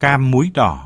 cam muối đỏ.